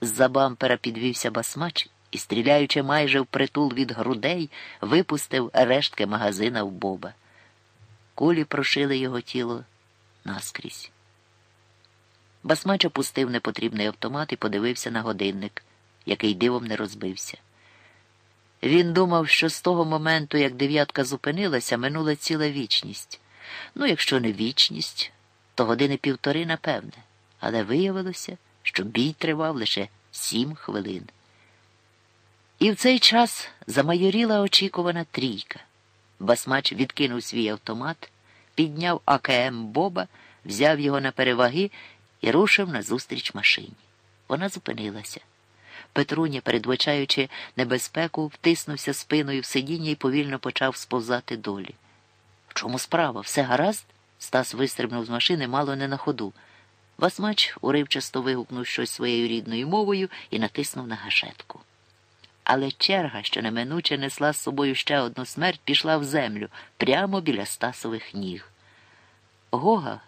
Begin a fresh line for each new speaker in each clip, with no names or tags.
З-за бампера підвівся басмач і, стріляючи майже впритул від грудей, випустив рештки магазина в Боба. Кулі прошили його тіло наскрізь. Басмач опустив непотрібний автомат і подивився на годинник, який дивом не розбився. Він думав, що з того моменту, як дев'ятка зупинилася, минула ціла вічність. Ну, якщо не вічність, то години півтори, напевне, але виявилося, що бій тривав лише сім хвилин. І в цей час замайоріла очікувана трійка. Басмач відкинув свій автомат, підняв АКМ Боба, взяв його на переваги і рушив назустріч машині. Вона зупинилася. Петруня, передбачаючи небезпеку, втиснувся спиною в сидіння і повільно почав сповзати долі. В чому справа? Все гаразд? Стас вистрибнув з машини мало не на ходу. Басмач уривчасто вигукнув щось своєю рідною мовою і натиснув на гашетку. Але черга, що неминуче несла з собою ще одну смерть, пішла в землю прямо біля Стасових ніг. Гога,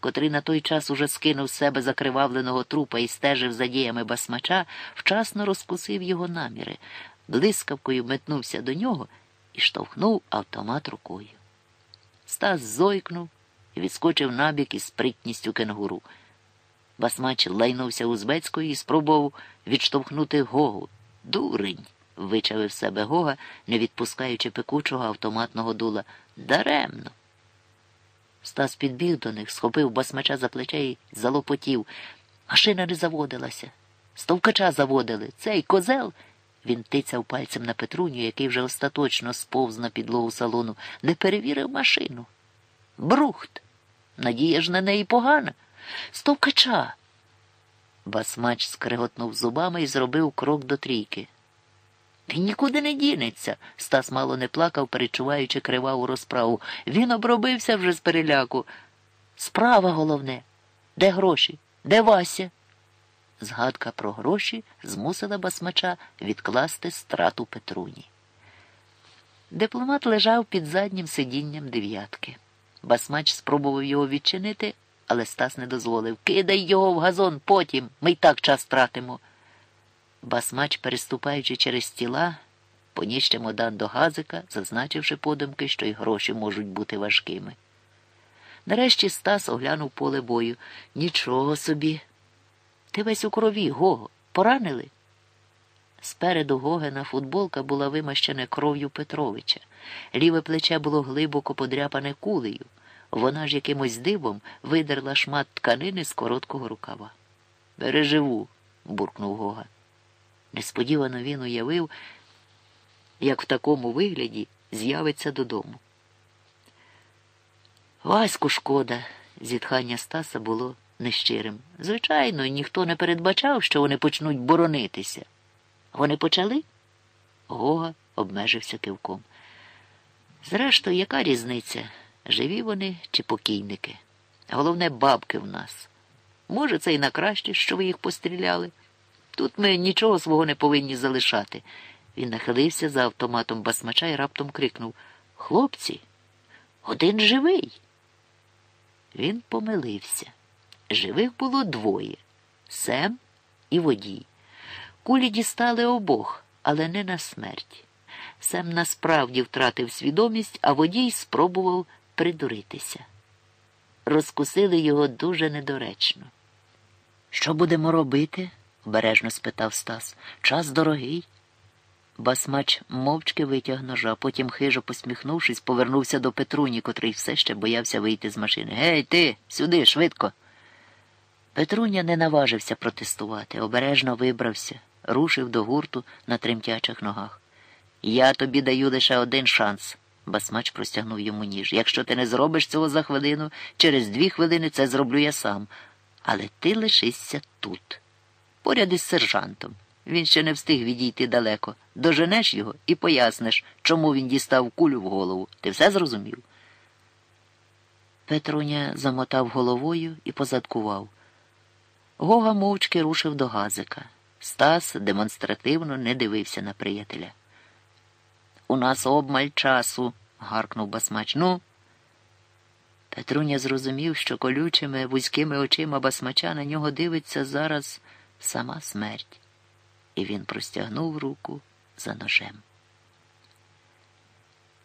котрий на той час уже скинув з себе закривавленого трупа і стежив за діями басмача, вчасно розкусив його наміри, блискавкою метнувся до нього і штовхнув автомат рукою. Стас зойкнув і відскочив набік із спритністю кенгуру. Басмач лайнувся узбецькою і спробував відштовхнути Гогу. Дурень, вичавив себе Гога, не відпускаючи пекучого автоматного дула. Даремно. Стас підбіг до них, схопив басмача за плече і залопотів. Машина не заводилася. Стовкача заводили. Цей козел. Він тицяв пальцем на Петруню, який вже остаточно сповз на підлогу салону, не перевірив машину. Брухт. Надія ж на неї погана. Стовкача. Басмач скриготнув зубами і зробив крок до трійки. Він нікуди не дінеться. Стас мало не плакав, перечуваючи криваву розправу. Він обробився вже з переляку. Справа головне. Де гроші? Де Вася? Згадка про гроші змусила басмача відкласти страту Петруні. Дипломат лежав під заднім сидінням дев'ятки. Басмач спробував його відчинити, але Стас не дозволив. Кидай його в газон потім, ми й так час тратимо. Басмач, переступаючи через тіла, поніс чемодан до газика, зазначивши подумки, що й гроші можуть бути важкими. Нарешті Стас оглянув поле бою. Нічого собі. Ти весь у крові, Гого, поранили? Спереду Гогена футболка була вимащена кров'ю Петровича. Ліве плече було глибоко подряпане кулею. Вона ж якимось дивом видерла шмат тканини з короткого рукава. Переживу, буркнув Гога. Несподівано він уявив, як в такому вигляді з'явиться додому. Ваську шкода, зітхання Стаса було нещирим. Звичайно, ніхто не передбачав, що вони почнуть боронитися. Вони почали? Гога обмежився кивком. Зрештою, яка різниця? Живі вони чи покійники? Головне, бабки в нас. Може, це й на краще, що ви їх постріляли. Тут ми нічого свого не повинні залишати. Він нахилився за автоматом басмача і раптом крикнув Хлопці, один живий. Він помилився. Живих було двоє Сем і водій. Кулі дістали обох, але не на смерть. Сем насправді втратив свідомість, а водій спробував придуритися. Розкусили його дуже недоречно. Що будемо робити? обережно спитав Стас. Час дорогий. Басмач мовчки витяг ножа, потім, хижо посміхнувшись, повернувся до Петруні, котрий все ще боявся вийти з машини. Гей, ти, сюди, швидко. Петруня не наважився протестувати, обережно вибрався, рушив до гурту на тремтячих ногах. Я тобі даю лише один шанс. Басмач простягнув йому ніж. Якщо ти не зробиш цього за хвилину, через дві хвилини це зроблю я сам. Але ти лишишся тут поряд із сержантом. Він ще не встиг відійти далеко. Доженеш його і поясниш, чому він дістав кулю в голову. Ти все зрозумів? Петруня замотав головою і позадкував. Гога мовчки рушив до газика. Стас демонстративно не дивився на приятеля. У нас обмаль часу, гаркнув басмач. Ну. Петруня зрозумів, що колючими вузькими очима басмача на нього дивиться зараз сама смерть, і він простягнув руку за ножем.